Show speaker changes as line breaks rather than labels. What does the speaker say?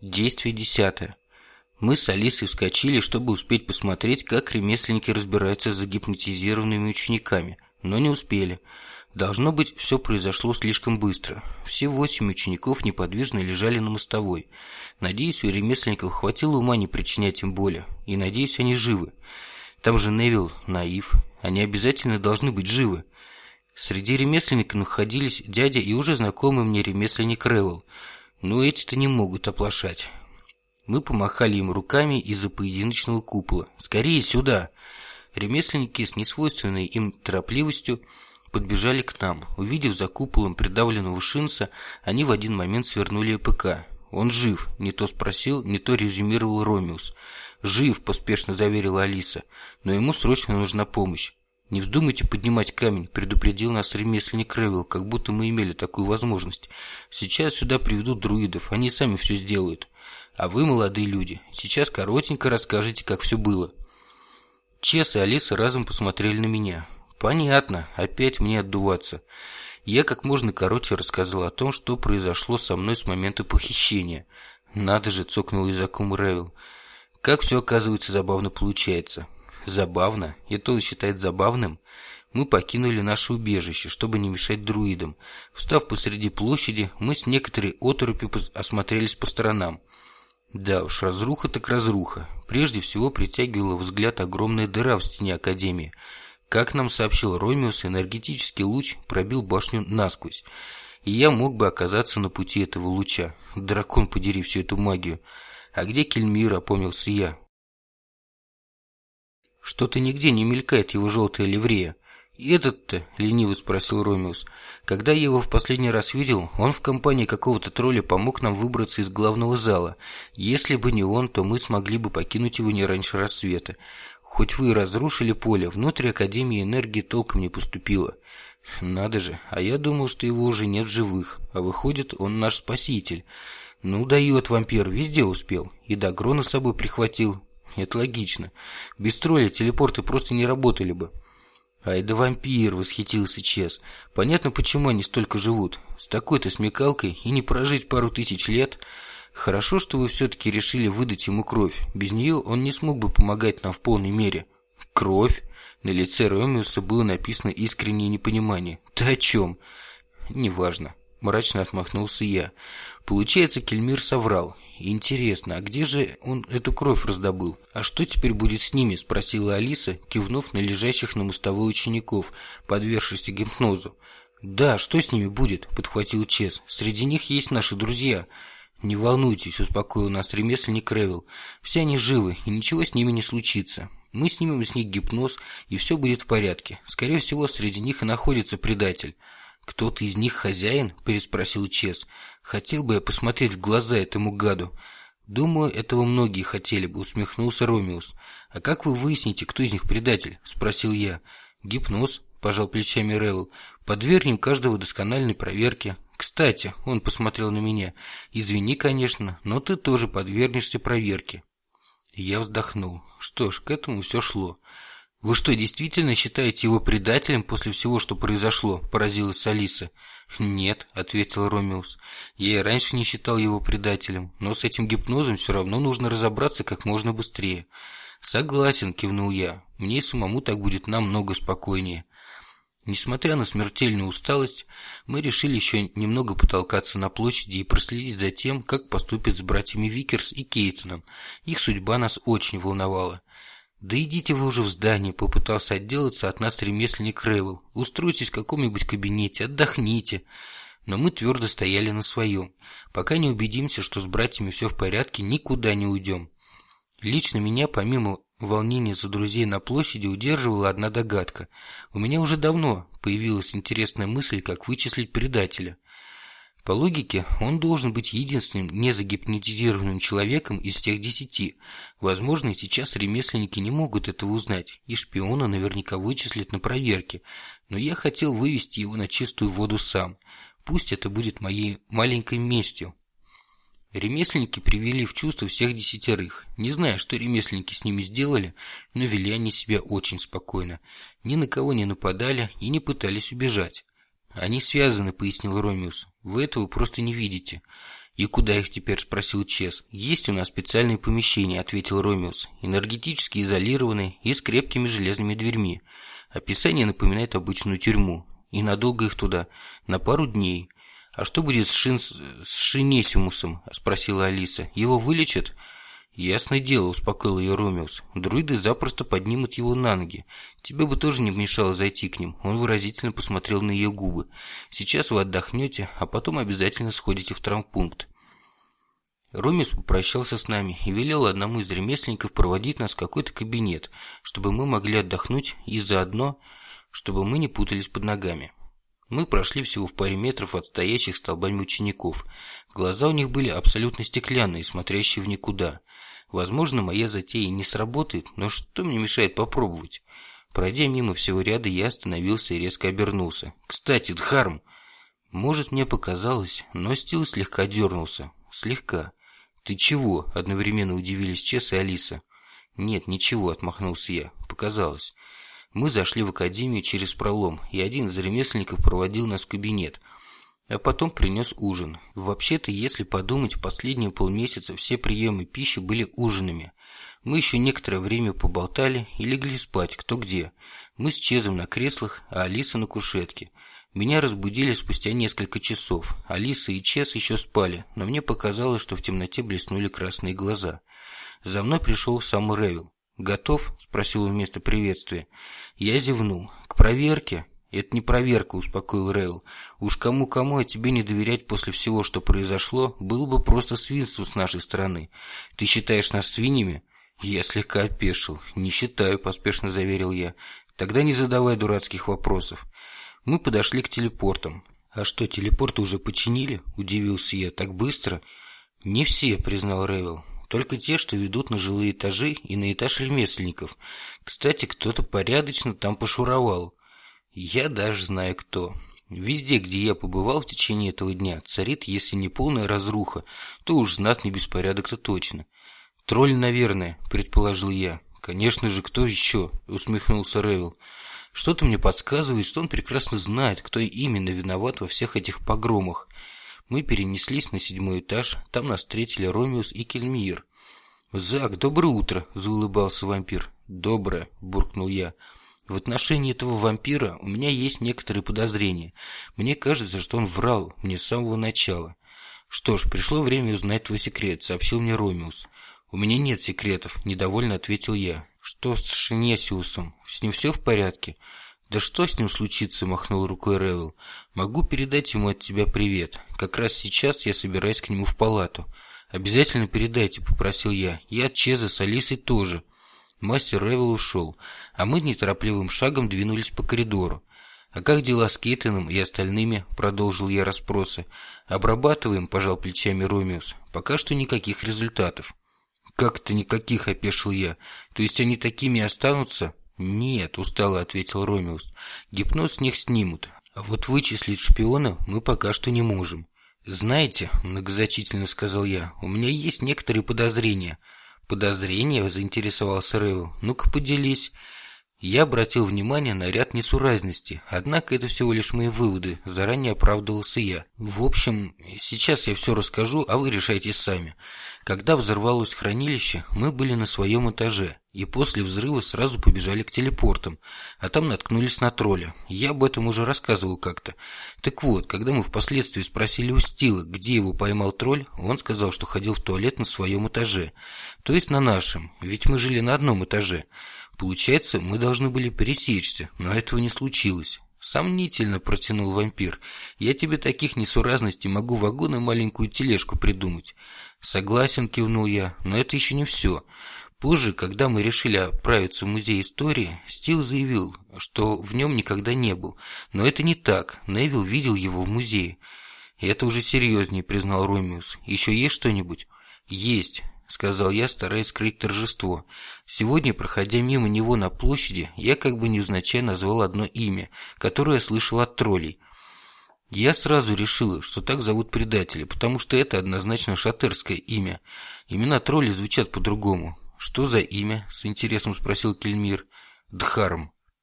Действие десятое. Мы с Алисой вскочили, чтобы успеть посмотреть, как ремесленники разбираются с загипнотизированными учениками, но не успели. Должно быть, все произошло слишком быстро. Все восемь учеников неподвижно лежали на мостовой. Надеюсь, у ремесленников хватило ума не причинять им боли, и надеюсь, они живы. Там же Невил, Наив, они обязательно должны быть живы. Среди ремесленников находились дядя и уже знакомый мне ремесленник Ревел – но эти-то не могут оплошать. Мы помахали им руками из-за поединочного купола. «Скорее сюда!» Ремесленники с несвойственной им торопливостью подбежали к нам. Увидев за куполом придавленного шинца, они в один момент свернули АПК. «Он жив», — не то спросил, не то резюмировал Ромеус. «Жив», — поспешно заверила Алиса, — «но ему срочно нужна помощь. «Не вздумайте поднимать камень», – предупредил нас ремесленник Ревел, как будто мы имели такую возможность. «Сейчас сюда приведут друидов, они сами все сделают. А вы, молодые люди, сейчас коротенько расскажите, как все было». Чес и Алиса разом посмотрели на меня. «Понятно, опять мне отдуваться». Я как можно короче рассказал о том, что произошло со мной с момента похищения. «Надо же», – цокнул языком Ревел. «Как все, оказывается, забавно получается». Забавно, это он считает забавным. Мы покинули наше убежище, чтобы не мешать друидам. Встав посреди площади, мы с некоторой оторопью осмотрелись по сторонам. Да уж, разруха так разруха. Прежде всего притягивала взгляд огромная дыра в стене Академии. Как нам сообщил Ромеус, энергетический луч пробил башню насквозь. И я мог бы оказаться на пути этого луча. Дракон, подери всю эту магию. А где Кельмир, опомнился я. Что-то нигде не мелькает его желтая ливрея. «И этот-то?» – лениво спросил Ромеус. «Когда я его в последний раз видел, он в компании какого-то тролля помог нам выбраться из главного зала. Если бы не он, то мы смогли бы покинуть его не раньше рассвета. Хоть вы и разрушили поле, внутрь Академии энергии толком не поступило. Надо же, а я думал, что его уже нет в живых. А выходит, он наш спаситель. Ну, дает вампир, везде успел. И до Грона с собой прихватил. Это логично. Без тролля телепорты просто не работали бы. Ай да вампир, восхитился Чес. Понятно, почему они столько живут. С такой-то смекалкой и не прожить пару тысяч лет. Хорошо, что вы все-таки решили выдать ему кровь. Без нее он не смог бы помогать нам в полной мере. Кровь? На лице Ромеуса было написано искреннее непонимание. Ты о чем? Неважно. Мрачно отмахнулся я. Получается, Кельмир соврал. Интересно, а где же он эту кровь раздобыл? А что теперь будет с ними? Спросила Алиса, кивнув на лежащих на мостовой учеников, подвергшихся гипнозу. Да, что с ними будет? Подхватил Чес. Среди них есть наши друзья. «Не волнуйтесь», – успокоил нас ремесленник Ревел. «Все они живы, и ничего с ними не случится. Мы снимем с них гипноз, и все будет в порядке. Скорее всего, среди них и находится предатель. «Кто-то из них хозяин?» – переспросил Чес. «Хотел бы я посмотреть в глаза этому гаду». «Думаю, этого многие хотели бы», – усмехнулся Ромеус. «А как вы выясните, кто из них предатель?» – спросил я. «Гипноз», – пожал плечами Ревел. «Подвергнем каждого доскональной проверке. Кстати, он посмотрел на меня. Извини, конечно, но ты тоже подвергнешься проверке». Я вздохнул. Что ж, к этому все шло. «Вы что, действительно считаете его предателем после всего, что произошло?» – поразилась Алиса. «Нет», – ответил Ромеус. «Я и раньше не считал его предателем, но с этим гипнозом все равно нужно разобраться как можно быстрее». «Согласен», – кивнул я. «Мне самому так будет намного спокойнее». Несмотря на смертельную усталость, мы решили еще немного потолкаться на площади и проследить за тем, как поступят с братьями Викерс и Кейтоном. Их судьба нас очень волновала. «Да идите вы уже в здание», – попытался отделаться от нас ремесленник Ревел. «Устройтесь в каком-нибудь кабинете, отдохните». Но мы твердо стояли на своем. Пока не убедимся, что с братьями все в порядке, никуда не уйдем. Лично меня, помимо волнения за друзей на площади, удерживала одна догадка. У меня уже давно появилась интересная мысль, как вычислить предателя – по логике, он должен быть единственным незагипнотизированным человеком из тех десяти. Возможно, сейчас ремесленники не могут этого узнать, и шпиона наверняка вычислят на проверке. Но я хотел вывести его на чистую воду сам. Пусть это будет моей маленькой местью. Ремесленники привели в чувство всех десятерых. Не знаю, что ремесленники с ними сделали, но вели они себя очень спокойно. Ни на кого не нападали и не пытались убежать. «Они связаны», — пояснил Ромеус. «Вы этого просто не видите. «И куда их теперь?» – спросил Чес. «Есть у нас специальные помещения», – ответил Ромеус. «Энергетически изолированные и с крепкими железными дверьми. Описание напоминает обычную тюрьму. И надолго их туда? На пару дней. А что будет с, Шин... с Шинесимусом?» – спросила Алиса. «Его вылечат?» «Ясное дело», – успокоил ее Ромеус. «Друиды запросто поднимут его на ноги. Тебе бы тоже не мешало зайти к ним». Он выразительно посмотрел на ее губы. «Сейчас вы отдохнете, а потом обязательно сходите в травмпункт». Ромеус попрощался с нами и велел одному из ремесленников проводить нас в какой-то кабинет, чтобы мы могли отдохнуть и заодно, чтобы мы не путались под ногами. Мы прошли всего в паре метров от стоящих столбами учеников. Глаза у них были абсолютно стеклянные, смотрящие в никуда. Возможно, моя затея не сработает, но что мне мешает попробовать? Пройдя мимо всего ряда, я остановился и резко обернулся. «Кстати, Дхарм!» Может, мне показалось, но Стил слегка дернулся. Слегка. «Ты чего?» – одновременно удивились Чес и Алиса. «Нет, ничего», – отмахнулся я. «Показалось». Мы зашли в академию через пролом, и один из ремесленников проводил нас в кабинет – а потом принес ужин. Вообще-то, если подумать, последние полмесяца все приемы пищи были ужинами. Мы еще некоторое время поболтали и легли спать, кто где. Мы с Чезом на креслах, а Алиса на кушетке. Меня разбудили спустя несколько часов. Алиса и Чез еще спали, но мне показалось, что в темноте блеснули красные глаза. За мной пришел сам Ревел. «Готов?» – спросил вместо приветствия. Я зевнул. «К проверке?» «Это не проверка», – успокоил Рейл. «Уж кому-кому, а тебе не доверять после всего, что произошло, было бы просто свинство с нашей стороны. Ты считаешь нас свиньями?» Я слегка опешил. «Не считаю», – поспешно заверил я. «Тогда не задавай дурацких вопросов». Мы подошли к телепортам. «А что, телепорты уже починили?» – удивился я. «Так быстро?» «Не все», – признал Ревел. «Только те, что ведут на жилые этажи и на этаж ремесленников. Кстати, кто-то порядочно там пошуровал». Я даже знаю кто. Везде, где я побывал в течение этого дня, царит, если не полная разруха, то уж знатный беспорядок-то точно. Тролль, наверное, предположил я. Конечно же, кто еще? Усмехнулся Ревел. Что-то мне подсказывает, что он прекрасно знает, кто именно виноват во всех этих погромах. Мы перенеслись на седьмой этаж, там нас встретили Ромеус и Кельмир. «Зак, доброе утро!» – заулыбался вампир. «Доброе!» – буркнул я. В отношении этого вампира у меня есть некоторые подозрения. Мне кажется, что он врал мне с самого начала. Что ж, пришло время узнать твой секрет, сообщил мне Ромеус. У меня нет секретов, недовольно ответил я. Что с Шинесиусом? С ним все в порядке? Да что с ним случится, махнул рукой Ревел. Могу передать ему от тебя привет. Как раз сейчас я собираюсь к нему в палату. Обязательно передайте, попросил я. Я от Чеза с Алисой тоже. Мастер Ревел ушел, а мы неторопливым шагом двинулись по коридору. «А как дела с Кейтоном и остальными?» – продолжил я расспросы. «Обрабатываем», – пожал плечами Ромеус. «Пока что никаких результатов». «Как-то никаких», – опешил я. «То есть они такими останутся?» «Нет», – устало ответил Ромеус. «Гипноз с них снимут. А вот вычислить шпиона мы пока что не можем». «Знаете», – многозначительно сказал я, – «у меня есть некоторые подозрения». Подозрение заинтересовался Рэйвел. «Ну-ка, поделись». Я обратил внимание на ряд несуразностей, однако это всего лишь мои выводы, заранее оправдывался я. В общем, сейчас я все расскажу, а вы решайте сами. Когда взорвалось хранилище, мы были на своем этаже, и после взрыва сразу побежали к телепортам, а там наткнулись на тролля. Я об этом уже рассказывал как-то. Так вот, когда мы впоследствии спросили у Стила, где его поймал тролль, он сказал, что ходил в туалет на своем этаже, то есть на нашем, ведь мы жили на одном этаже. Получается, мы должны были пересечься, но этого не случилось. Сомнительно протянул вампир. Я тебе таких несуразностей могу вагон и маленькую тележку придумать. Согласен, кивнул я, но это еще не все. Позже, когда мы решили отправиться в музей истории, Стил заявил, что в нем никогда не был. Но это не так. Невил видел его в музее. это уже серьезнее, признал Ромеус. Еще есть что-нибудь? Есть. — сказал я, стараясь скрыть торжество. Сегодня, проходя мимо него на площади, я как бы невзначай назвал одно имя, которое слышал от троллей. Я сразу решила, что так зовут предателя, потому что это однозначно шатерское имя. Имена троллей звучат по-другому. «Что за имя?» — с интересом спросил Кельмир. «Дхарм».